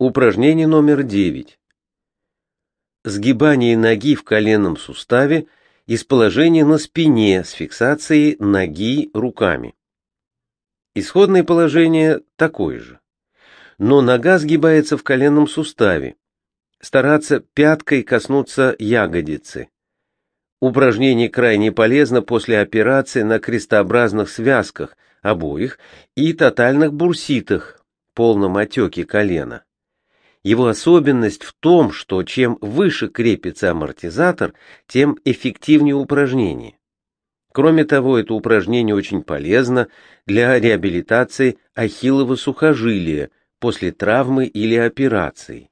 Упражнение номер 9. Сгибание ноги в коленном суставе из положения на спине с фиксацией ноги руками. Исходное положение такое же. Но нога сгибается в коленном суставе. Стараться пяткой коснуться ягодицы. Упражнение крайне полезно после операции на крестообразных связках обоих и тотальных бурситах, полном отеке колена. Его особенность в том, что чем выше крепится амортизатор, тем эффективнее упражнение. Кроме того, это упражнение очень полезно для реабилитации ахиллова сухожилия после травмы или операции.